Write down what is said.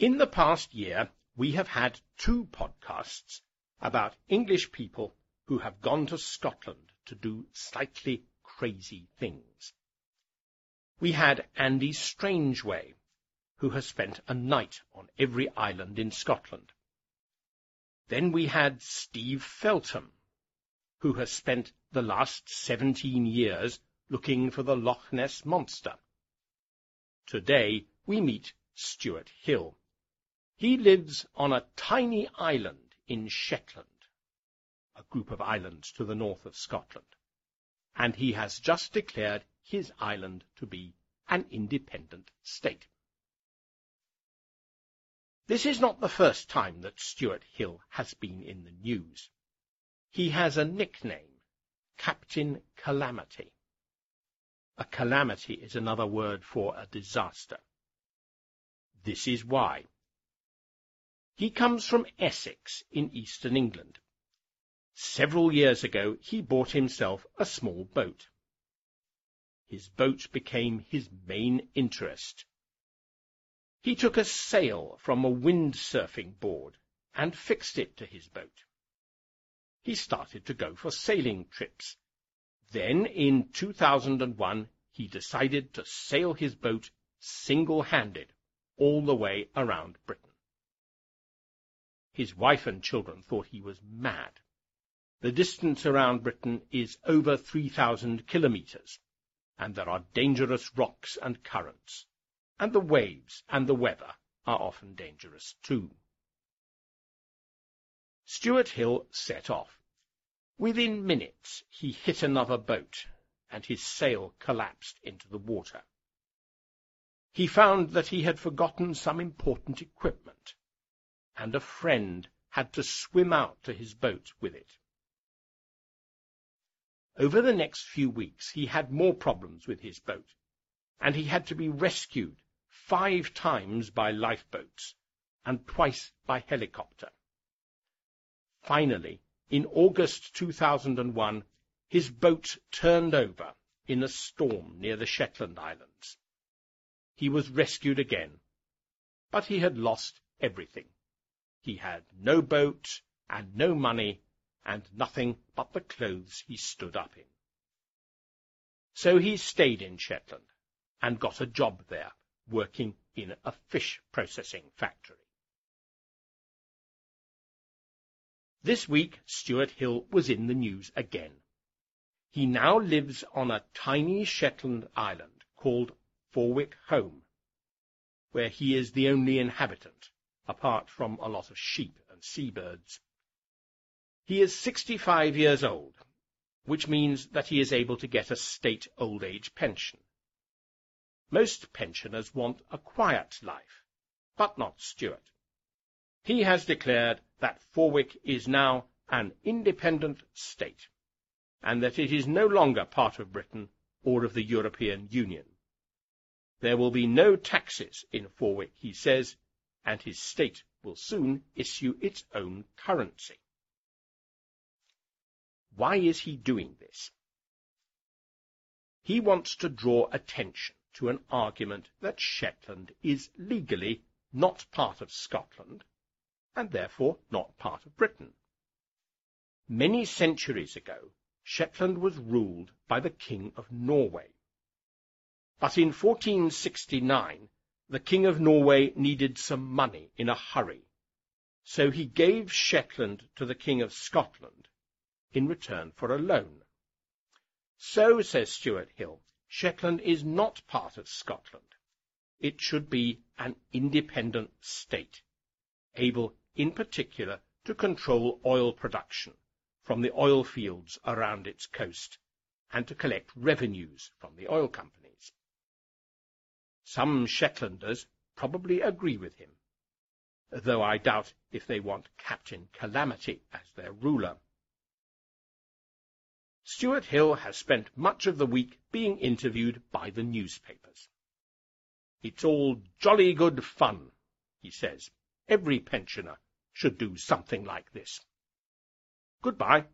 In the past year, we have had two podcasts about English people who have gone to Scotland to do slightly crazy things. We had Andy Strangeway, who has spent a night on every island in Scotland. Then we had Steve Feltham, who has spent the last 17 years looking for the Loch Ness Monster. Today we meet Stuart Hill. He lives on a tiny island in Shetland, a group of islands to the north of Scotland, and he has just declared his island to be an independent state. This is not the first time that Stuart Hill has been in the news. He has a nickname, Captain Calamity. A calamity is another word for a disaster. This is why. He comes from Essex in eastern England. Several years ago he bought himself a small boat. His boat became his main interest. He took a sail from a windsurfing board and fixed it to his boat. He started to go for sailing trips. Then, in 2001, he decided to sail his boat single-handed all the way around Britain. His wife and children thought he was mad. The distance around Britain is over 3,000 kilometres, and there are dangerous rocks and currents, and the waves and the weather are often dangerous too. Stuart Hill set off. Within minutes he hit another boat, and his sail collapsed into the water. He found that he had forgotten some important equipment, and a friend had to swim out to his boat with it. Over the next few weeks, he had more problems with his boat, and he had to be rescued five times by lifeboats and twice by helicopter. Finally, in August 2001, his boat turned over in a storm near the Shetland Islands. He was rescued again, but he had lost everything. He had no boat and no money and nothing but the clothes he stood up in. So he stayed in Shetland and got a job there, working in a fish processing factory. This week, Stuart Hill was in the news again. He now lives on a tiny Shetland island called Forewick Holm, where he is the only inhabitant apart from a lot of sheep and seabirds. He is 65 years old, which means that he is able to get a state old age pension. Most pensioners want a quiet life, but not Stuart. He has declared that Forwick is now an independent state, and that it is no longer part of Britain or of the European Union. There will be no taxes in Forwick, he says, and his state will soon issue its own currency. Why is he doing this? He wants to draw attention to an argument that Shetland is legally not part of Scotland, and therefore not part of Britain. Many centuries ago, Shetland was ruled by the King of Norway. But in 1469, the King of Norway needed some money in a hurry, so he gave Shetland to the King of Scotland in return for a loan. So, says Stuart Hill, Shetland is not part of Scotland. It should be an independent state, able in particular to control oil production from the oil fields around its coast and to collect revenues from the oil companies. Some Shetlanders probably agree with him, though I doubt if they want Captain Calamity as their ruler. Stuart Hill has spent much of the week being interviewed by the newspapers. It's all jolly good fun, he says. Every pensioner should do something like this. Goodbye.